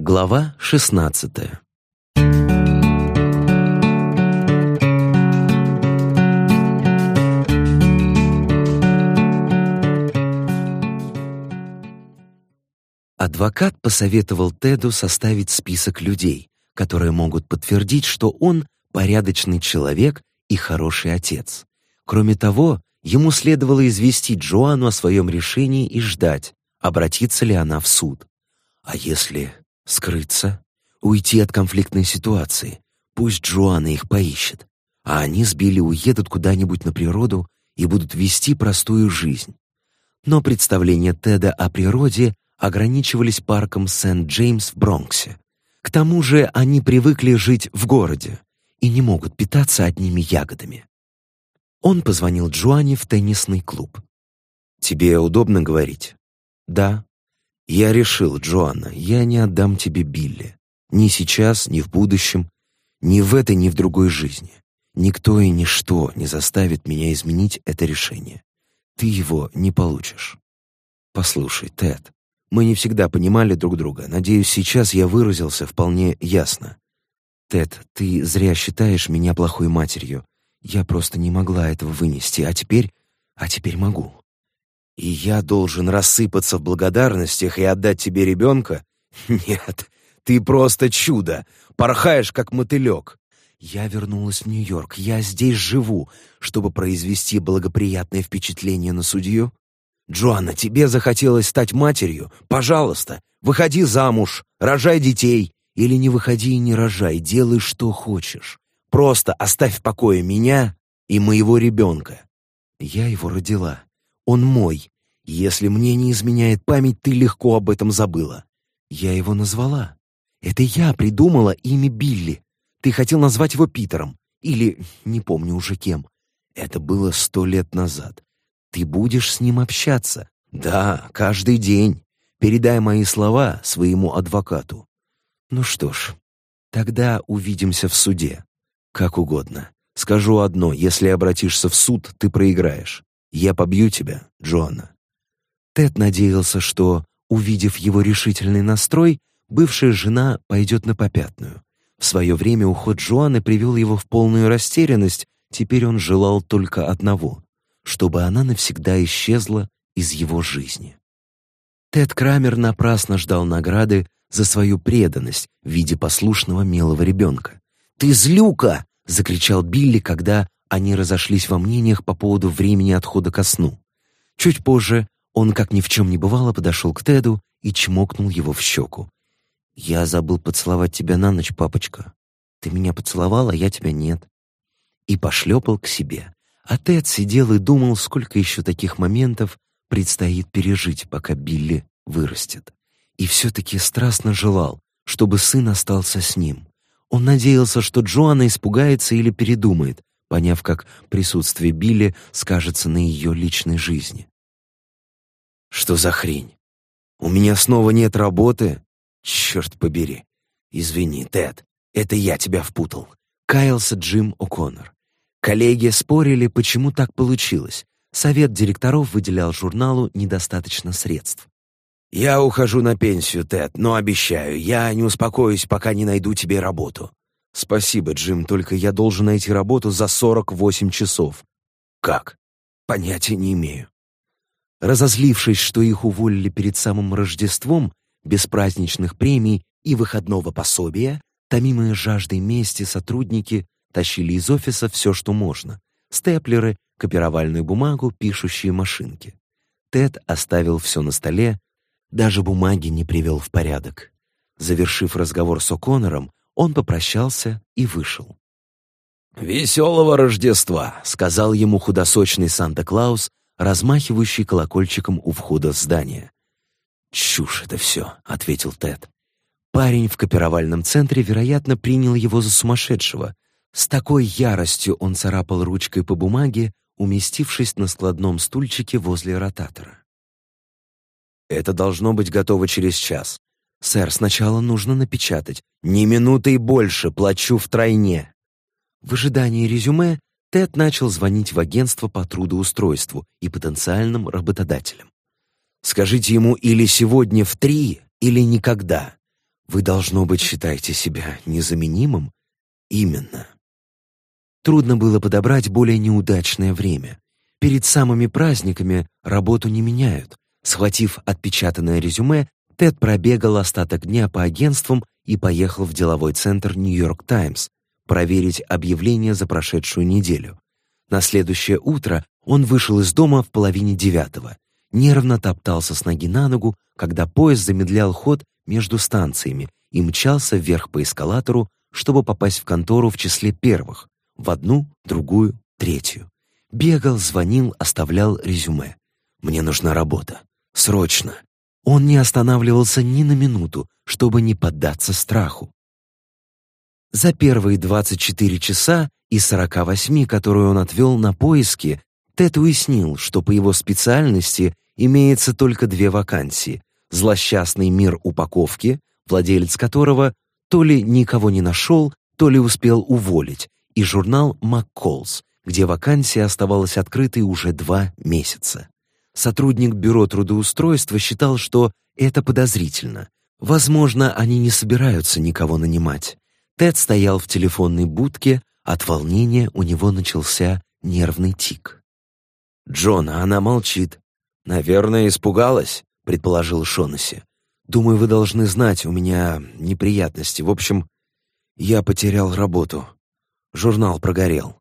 Глава шестнадцатая Адвокат посоветовал Теду составить список людей, которые могут подтвердить, что он порядочный человек и хороший отец. Кроме того, ему следовало известить Джоанну о своем решении и ждать, обратится ли она в суд. А если скрыться, уйти от конфликтной ситуации, пусть Джоанна их поищет, а они с Билли уедут куда-нибудь на природу и будут вести простую жизнь. Но представления Теда о природе ограничивались парком Сент-Джеймс в Бронксе. К тому же они привыкли жить в городе и не могут питаться одними ягодами. Он позвонил Джоанне в теннисный клуб. «Тебе удобно говорить?» «Да». «Я решил, Джоанна, я не отдам тебе Билли. Ни сейчас, ни в будущем, ни в этой, ни в другой жизни. Никто и ничто не заставит меня изменить это решение. Ты его не получишь». «Послушай, Тед, мы не всегда понимали друг друга. Надеюсь, сейчас я выразился вполне ясно. Тед, ты зря считаешь меня плохой матерью. Я просто не могла этого вынести, а теперь... а теперь могу. И я должен рассыпаться в благодарностях и отдать тебе ребенка? Нет, ты просто чудо, порхаешь как мотылек. Я вернулась в Нью-Йорк, я здесь живу, чтобы произвести благоприятное впечатление на судью. Джоанна, тебе захотелось стать матерью? Пожалуйста, выходи замуж, рожай детей. Или не выходи и не рожай, делай, что хочешь. Просто оставь в покое меня и моего ребенка. Я его родила. Он мой. Если мне не изменяет память, ты легко об этом забыла. Я его назвала. Это я придумала имя Билли. Ты хотел назвать его Питером. Или, не помню уже кем. Это было сто лет назад. Ты будешь с ним общаться. Да, каждый день. Передай мои слова своему адвокату. Ну что ж, тогда увидимся в суде. Как угодно. Скажу одно, если обратишься в суд, ты проиграешь. Я побью тебя, Джоанна. Тед надеялся, что, увидев его решительный настрой, бывшая жена пойдет на попятную. В свое время уход Джоанны привел его в полную растерянность, теперь он желал только одного чтобы она навсегда исчезла из его жизни. Тед Крамер напрасно ждал награды за свою преданность в виде послушного милого ребенка. «Ты злюка!» — закричал Билли, когда они разошлись во мнениях по поводу времени отхода ко сну. Чуть позже он, как ни в чем не бывало, подошел к Теду и чмокнул его в щеку. «Я забыл поцеловать тебя на ночь, папочка. Ты меня поцеловал, а я тебя нет». И пошлепал к себе. А Тед сидел и думал, сколько еще таких моментов предстоит пережить, пока Билли вырастет. И все-таки страстно желал, чтобы сын остался с ним. Он надеялся, что Джоанна испугается или передумает, поняв, как присутствие Билли скажется на ее личной жизни. «Что за хрень? У меня снова нет работы? Черт побери! Извини, Тед, это я тебя впутал», — каялся Джим О'Коннор. Коллеги спорили, почему так получилось. Совет директоров выделял журналу недостаточно средств. «Я ухожу на пенсию, Тед, но обещаю, я не успокоюсь, пока не найду тебе работу». «Спасибо, Джим, только я должен найти работу за 48 часов». «Как?» «Понятия не имею». Разозлившись, что их уволили перед самым Рождеством, без праздничных премий и выходного пособия, томимые жаждой мести сотрудники тащили из офиса все, что можно — степлеры, копировальную бумагу, пишущие машинки. Тед оставил все на столе, даже бумаги не привел в порядок. Завершив разговор с О'Коннором, он попрощался и вышел. «Веселого Рождества!» — сказал ему худосочный Санта-Клаус, размахивающий колокольчиком у входа в здание. «Чушь это все», — ответил Тед. Парень в копировальном центре, вероятно, принял его за сумасшедшего, с такой яростью он царапал ручкой по бумаге, уместившись на складном стульчике возле ротатора. «Это должно быть готово через час. Сэр, сначала нужно напечатать. Ни минуты и больше, плачу втройне». В ожидании резюме Тед начал звонить в агентство по трудоустройству и потенциальным работодателям. «Скажите ему или сегодня в три, или никогда. Вы, должно быть, считаете себя незаменимым? Именно. Трудно было подобрать более неудачное время. Перед самыми праздниками работу не меняют. Схватив отпечатанное резюме, Тед пробегал остаток дня по агентствам и поехал в деловой центр «Нью-Йорк Таймс» проверить объявления за прошедшую неделю. На следующее утро он вышел из дома в половине девятого. Нервно топтался с ноги на ногу, когда поезд замедлял ход между станциями и мчался вверх по эскалатору, чтобы попасть в контору в числе первых, в одну, другую, третью. Бегал, звонил, оставлял резюме. «Мне нужна работа. Срочно!» Он не останавливался ни на минуту, чтобы не поддаться страху. За первые 24 часа из 48, которые он отвел на поиски, Тед уяснил, что по его специальности имеется только две вакансии — злосчастный мир упаковки, владелец которого то ли никого не нашел, то ли успел уволить, и журнал «МакКолс», где вакансия оставалась открытой уже два месяца. Сотрудник бюро трудоустройства считал, что это подозрительно. Возможно, они не собираются никого нанимать. Тед стоял в телефонной будке, от волнения у него начался нервный тик. «Джон, она молчит. Наверное, испугалась», — предположил Шонаси. «Думаю, вы должны знать, у меня неприятности. В общем, я потерял работу. Журнал прогорел».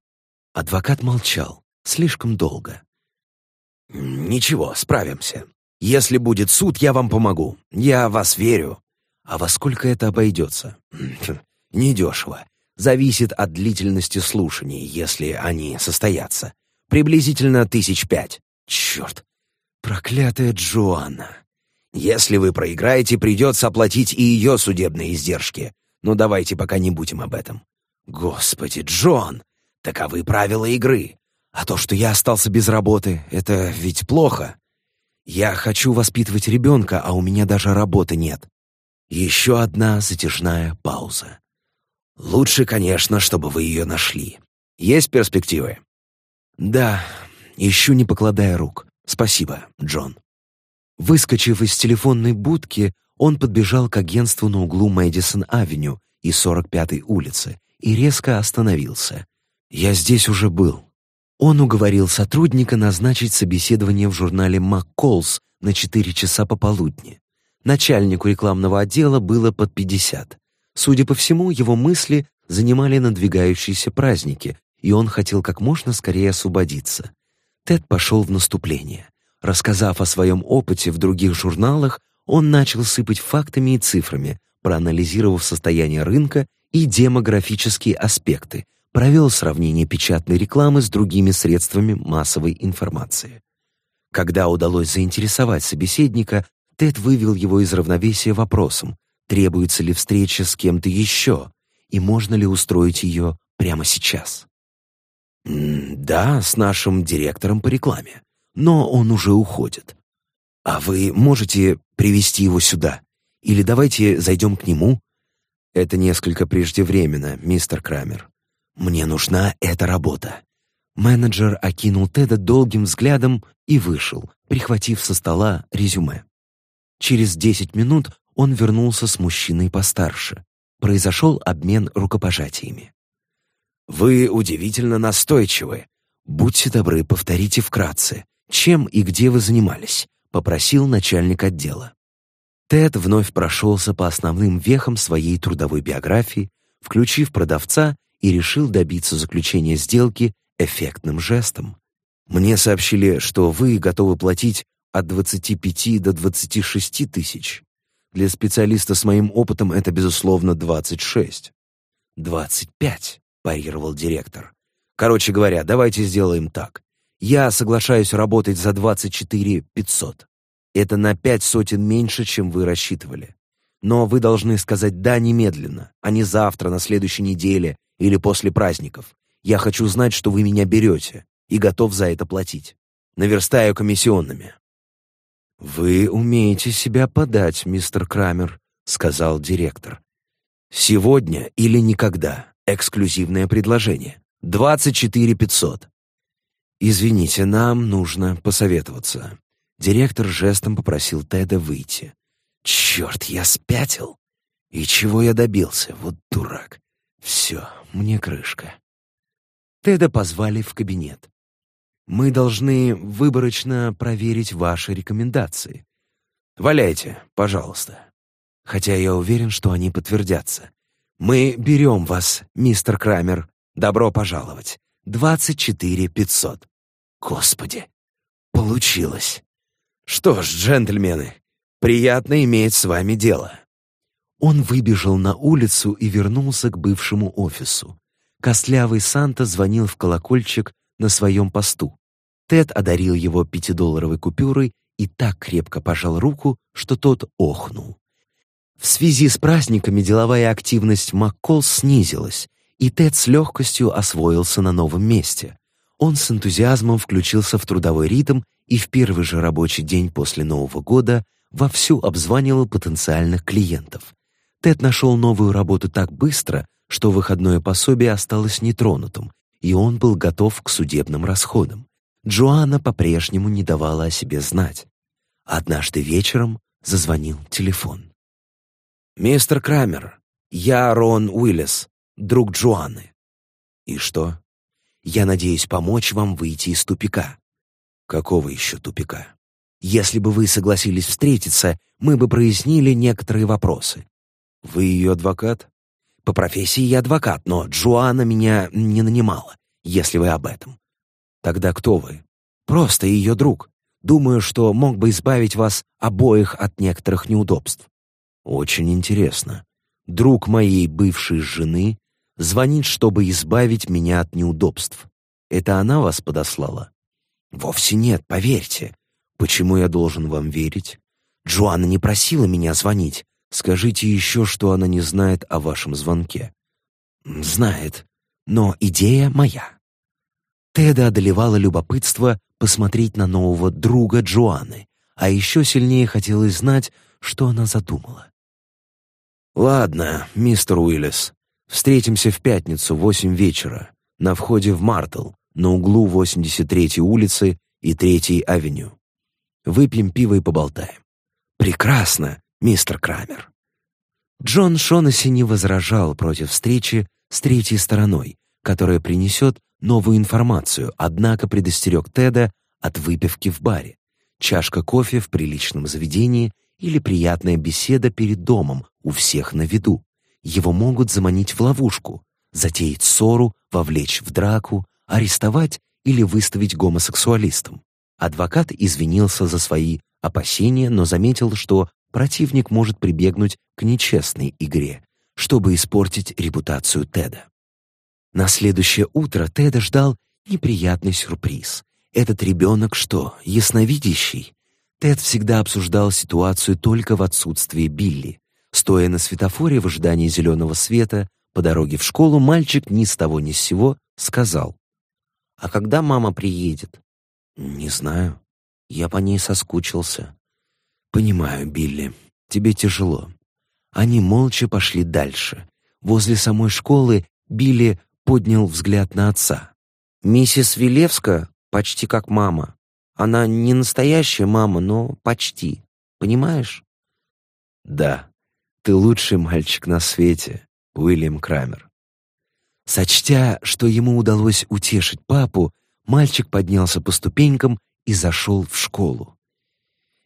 Адвокат молчал. Слишком долго. «Ничего, справимся. Если будет суд, я вам помогу. Я вас верю. А во сколько это обойдется? Недешево. Зависит от длительности слушаний, если они состоятся. Приблизительно тысяч пять. Черт. Проклятая Джоанна. Если вы проиграете, придется оплатить и ее судебные издержки. Но давайте пока не будем об этом. Господи, Джон, таковы правила игры. А то, что я остался без работы, это ведь плохо. Я хочу воспитывать ребенка, а у меня даже работы нет. Еще одна затяжная пауза. Лучше, конечно, чтобы вы ее нашли. Есть перспективы? Да, ищу, не покладая рук. Спасибо, Джон. Выскочив из телефонной будки, он подбежал к агентству на углу Мэдисон-авеню и 45-й улицы и резко остановился. Я здесь уже был. Он уговорил сотрудника назначить собеседование в журнале «МакКолс» на 4 часа пополудни. Начальнику рекламного отдела было под 50. Судя по всему, его мысли занимали надвигающиеся праздники, и он хотел как можно скорее освободиться. Тед пошел в наступление. Рассказав о своем опыте в других журналах, он начал сыпать фактами и цифрами, проанализировав состояние рынка и демографические аспекты, провел сравнение печатной рекламы с другими средствами массовой информации. Когда удалось заинтересовать собеседника, Тед вывел его из равновесия вопросом, требуется ли встреча с кем-то еще, и можно ли устроить ее прямо сейчас. «Да, с нашим директором по рекламе, но он уже уходит. А вы можете привести его сюда? Или давайте зайдем к нему?» «Это несколько преждевременно, мистер Крамер. Мне нужна эта работа». Менеджер окинул Теда долгим взглядом и вышел, прихватив со стола резюме. Через десять минут он вернулся с мужчиной постарше. Произошел обмен рукопожатиями. «Вы удивительно настойчивы. Будьте добры, повторите вкратце, чем и где вы занимались», — попросил начальник отдела. Тед вновь прошелся по основным вехам своей трудовой биографии, включив продавца и решил добиться заключения сделки эффектным жестом. «Мне сообщили, что вы готовы платить от 25 до 26 тысяч. Для специалиста с моим опытом это, безусловно, 26. «25», — парировал директор. «Короче говоря, давайте сделаем так. Я соглашаюсь работать за 24 500. Это на пять сотен меньше, чем вы рассчитывали. Но вы должны сказать «да» немедленно, а не завтра, на следующей неделе или после праздников. Я хочу знать, что вы меня берете, и готов за это платить. Наверстаю комиссионными. «Вы умеете себя подать, мистер Крамер», — сказал директор. «Сегодня или никогда. Эксклюзивное предложение. 24 500». «Извините, нам нужно посоветоваться». Директор жестом попросил Теда выйти. «Черт, я спятил!» И чего я добился? Вот. Все, мне крышка. Теда позвали в кабинет. Мы должны выборочно проверить ваши рекомендации. Валяйте, пожалуйста. Хотя я уверен, что они подтвердятся. Мы берем вас, мистер Крамер. Добро пожаловать. Двадцать четыре пятьсот. Господи, получилось. Что ж, джентльмены, приятно иметь с вами дело. Он выбежал на улицу и вернулся к бывшему офису. Костлявый Санта звонил в колокольчик на своем посту. Тед одарил его пятидолларовой купюрой и так крепко пожал руку, что тот охнул. В связи с праздниками деловая активность Маккол снизилась, и Тед с легкостью освоился на новом месте. Он с энтузиазмом включился в трудовой ритм и в первый же рабочий день после Нового года вовсю обзванивал потенциальных клиентов. Тед нашел новую работу так быстро, что выходное пособие осталось нетронутым, и он был готов к судебным расходам. Джоанна по-прежнему не давала о себе знать. Однажды вечером зазвонил телефон. «Мистер Крамер, я Рон Уиллис, друг Джоанны». «И что?» «Я надеюсь помочь вам выйти из тупика». «Какого еще тупика?» «Если бы вы согласились встретиться, мы бы прояснили некоторые вопросы. Вы ее адвокат? По профессии я адвокат, но Джоанна меня не нанимала, если вы об этом. Тогда кто вы? Просто ее друг. Думаю, что мог бы избавить вас обоих от некоторых неудобств. Очень интересно. Друг моей бывшей жены звонит, чтобы избавить меня от неудобств. Это она вас подослала? Вовсе нет, поверьте. Почему я должен вам верить? Джоанна не просила меня звонить. Скажите еще, что она не знает о вашем звонке. Знает, но идея моя. Теда одолевало любопытство посмотреть на нового друга Джоанны, а еще сильнее хотелось знать, что она задумала. «Ладно, мистер Уиллис, встретимся в пятницу в восемь вечера на входе в Мартл на углу 83-й улицы и 3-й авеню. Выпьем пиво и поболтаем. Прекрасно, мистер Крамер. Джон Шонесси не возражал против встречи с третьей стороной, которая принесет новую информацию, однако предостерег Теда от выпивки в баре, чашка кофе в приличном заведении или приятная беседа перед домом у всех на виду. Его могут заманить в ловушку, затеять ссору, вовлечь в драку, арестовать или выставить гомосексуалистом. Адвокат извинился за свои опасения, но заметил, что противник может прибегнуть к нечестной игре, чтобы испортить репутацию Теда. На следующее утро Теда ждал неприятный сюрприз. Этот ребенок что, ясновидящий? Тед всегда обсуждал ситуацию только в отсутствии Билли. Стоя на светофоре в ожидании зеленого света, по дороге в школу мальчик ни с того ни с сего сказал. «А когда мама приедет?» «Не знаю. Я по ней соскучился». «Понимаю, Билли, тебе тяжело». Они молча пошли дальше. Возле самой школы Билли поднял взгляд на отца. «Миссис Вилевска почти как мама. Она не настоящая мама, но почти. Понимаешь?» «Да, ты лучший мальчик на свете, Уильям Крамер». Сочтя, что ему удалось утешить папу, мальчик поднялся по ступенькам и зашел в школу.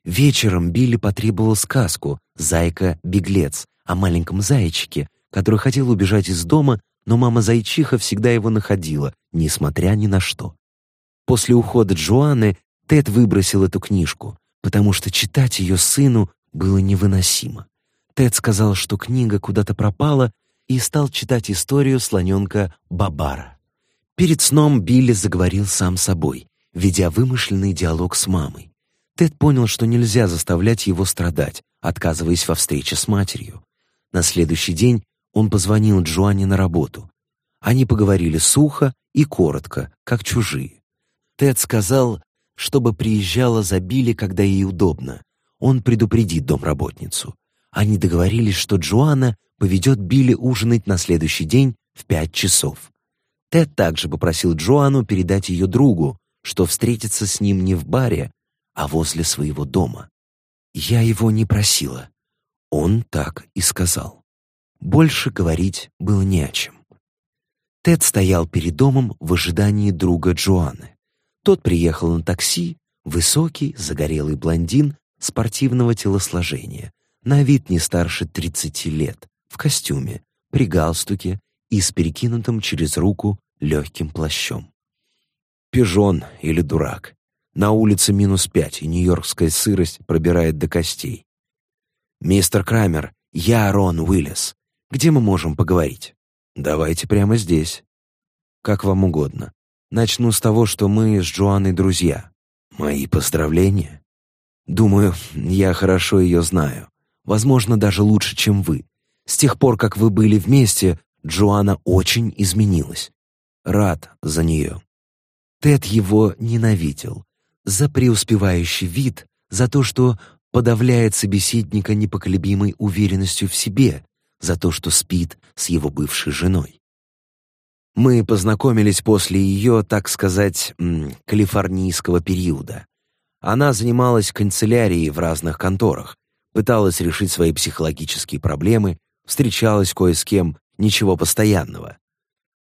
Вечером Билли потребовал сказку «Зайка-беглец» о маленьком зайчике, который хотел убежать из дома, но мама-зайчиха всегда его находила, несмотря ни на что. После ухода Джоанны Тед выбросил эту книжку, потому что читать ее сыну было невыносимо. Тед сказал, что книга куда-то пропала, и стал читать историю слоненка Бабара. Перед сном Билли заговорил сам собой, ведя вымышленный диалог с мамой. Тед понял, что нельзя заставлять его страдать, отказываясь во встрече с матерью. На следующий день он позвонил Джоанне на работу. Они поговорили сухо и коротко, как чужие. Тед сказал, чтобы приезжала за Билли, когда ей удобно. Он предупредит домработницу. Они договорились, что Джоанна поведет Билли ужинать на следующий день в пять часов. Тед также попросил Джоанну передать ее другу, что встретится с ним не в баре, а возле своего дома. Я его не просила. Он так и сказал. Больше говорить было не о чем. Тед стоял перед домом в ожидании друга Джоанны. Тот приехал на такси, высокий, загорелый блондин спортивного телосложения, на вид не старше 30 лет, в костюме, при галстуке и с перекинутым через руку легким плащом. Пижон или дурак. На улице минус пять, и нью-йоркская сырость пробирает до костей. «Мистер Крамер, я Рон Уиллис. Где мы можем поговорить?» «Давайте прямо здесь». «Как вам угодно. Начну с того, что мы с Джоанной друзья. Мои поздравления. Думаю, я хорошо ее знаю. Возможно, даже лучше, чем вы. С тех пор, как вы были вместе, Джоанна очень изменилась. Рад за нее. Тед его ненавидел. За преуспевающий вид, за то, что подавляет собеседника непоколебимой уверенностью в себе, за то, что спит с его бывшей женой. Мы познакомились после ее, так сказать, калифорнийского периода. Она занималась канцелярией в разных конторах, пыталась решить свои психологические проблемы, встречалась кое с кем, ничего постоянного.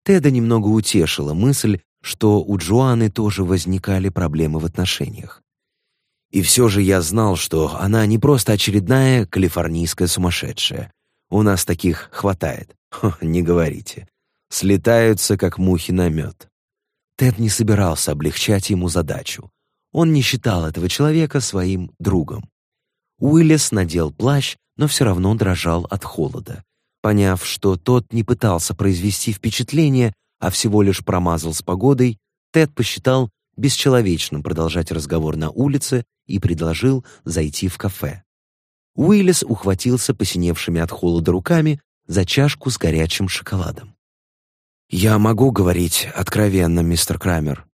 Теда немного утешила мысль, что у Джоанны тоже возникали проблемы в отношениях. И все же я знал, что она не просто очередная калифорнийская сумасшедшая. У нас таких хватает. Хо, не говорите. Слетаются, как мухи на мед. Тед не собирался облегчать ему задачу. Он не считал этого человека своим другом. Уиллис надел плащ, но все равно дрожал от холода. Поняв, что тот не пытался произвести впечатление, а всего лишь промазал с погодой, Тед посчитал бесчеловечным продолжать разговор на улице и предложил зайти в кафе. Уиллис ухватился посиневшими от холода руками за чашку с горячим шоколадом. «Я могу говорить откровенно, мистер Крамер?»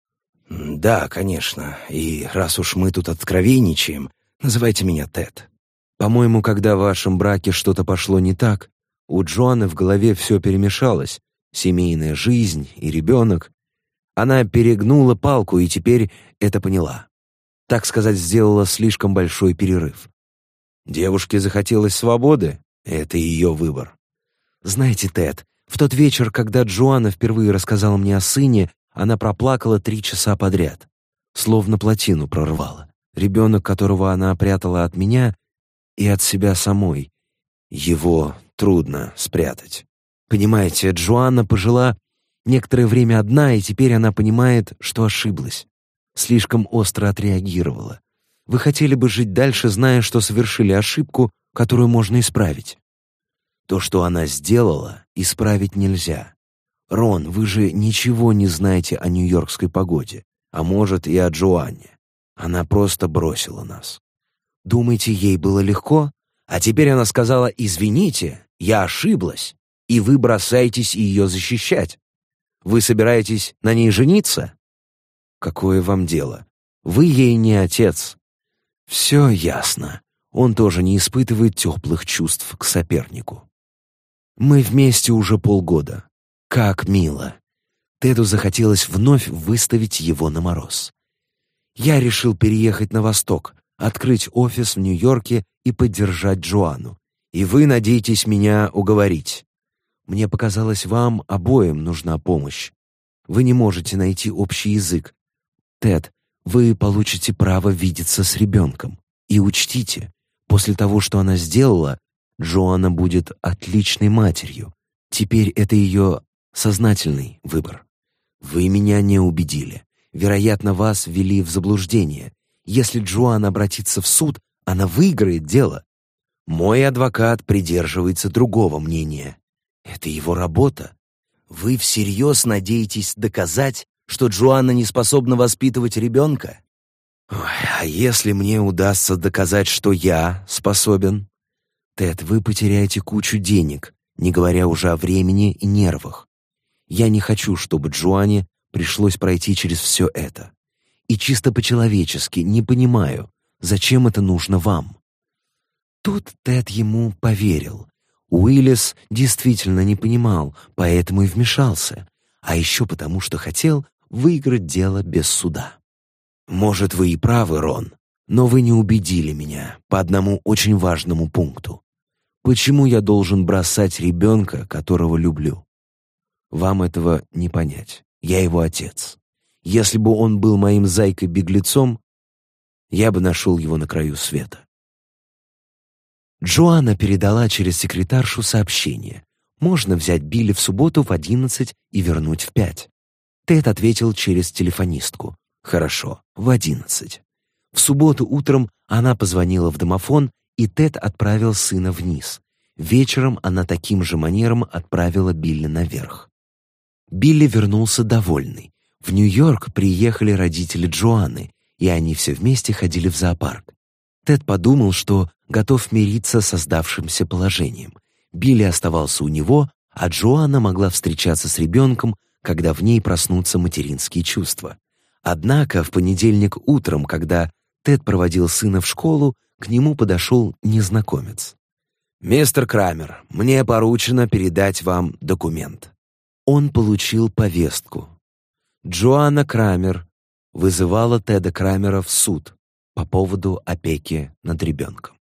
«Да, конечно. И раз уж мы тут откровенничаем, называйте меня Тед». «По-моему, когда в вашем браке что-то пошло не так, у Джоанны в голове все перемешалось, семейная жизнь и ребенок. Она перегнула палку и теперь это поняла. Так сказать, сделала слишком большой перерыв. Девушке захотелось свободы, это ее выбор. Знаете, Тед, в тот вечер, когда Джоанна впервые рассказала мне о сыне, она проплакала три часа подряд. Словно плотину прорвала. Ребенок, которого она прятала от меня и от себя самой. Его трудно спрятать. Понимаете, Джоанна пожила некоторое время одна, и теперь она понимает, что ошиблась. Слишком остро отреагировала. Вы хотели бы жить дальше, зная, что совершили ошибку, которую можно исправить. То, что она сделала, исправить нельзя. Рон, вы же ничего не знаете о нью-йоркской погоде, а может и о Джоанне. Она просто бросила нас. Думаете, ей было легко? А теперь она сказала «Извините, я ошиблась», и вы бросаетесь ее защищать. Вы собираетесь на ней жениться? Какое вам дело? Вы ей не отец. Все ясно. Он тоже не испытывает теплых чувств к сопернику. Мы вместе уже полгода. Как мило. Теду захотелось вновь выставить его на мороз. Я решил переехать на восток, открыть офис в Нью-Йорке и поддержать Джоанну. И вы надеетесь меня уговорить. Мне показалось, вам обоим нужна помощь. Вы не можете найти общий язык. Тед, вы получите право видеться с ребенком. И учтите, после того, что она сделала, Джоанна будет отличной матерью. Теперь это ее сознательный выбор. Вы меня не убедили. Вероятно, вас ввели в заблуждение. Если Джоанна обратится в суд, она выиграет дело. Мой адвокат придерживается другого мнения. Это его работа. Вы всерьез надеетесь доказать, что Джоанна не способна воспитывать ребенка? Ой, а если мне удастся доказать, что я способен? Тед, вы потеряете кучу денег, не говоря уже о времени и нервах. Я не хочу, чтобы Джоанне пришлось пройти через все это. И чисто по-человечески не понимаю, зачем это нужно вам. Тут Тед ему поверил. Уиллис действительно не понимал, поэтому и вмешался, а еще потому, что хотел выиграть дело без суда. Может, вы и правы, Рон, но вы не убедили меня по одному очень важному пункту. Почему я должен бросать ребенка, которого люблю? Вам этого не понять. Я его отец. Если бы он был моим зайкой-беглецом, я бы нашел его на краю света. Джоанна передала через секретаршу сообщение. Можно взять Билли в субботу в одиннадцать и вернуть в пять. Тед ответил через телефонистку. Хорошо, в одиннадцать. В субботу утром она позвонила в домофон и Тед отправил сына вниз. Вечером она таким же манером отправила Билли наверх. Билли вернулся довольный. В Нью-Йорк приехали родители Джоанны, и они все вместе ходили в зоопарк. Тед подумал, что готов мириться с создавшимся положением. Билли оставался у него, а Джоанна могла встречаться с ребенком, когда в ней проснутся материнские чувства. Однако в понедельник утром, когда Тед проводил сына в школу, к нему подошел незнакомец. «Мистер Крамер, мне поручено передать вам документ». Он получил повестку. Джоанна Крамер вызывала Теда Крамера в суд по поводу опеки над ребенком.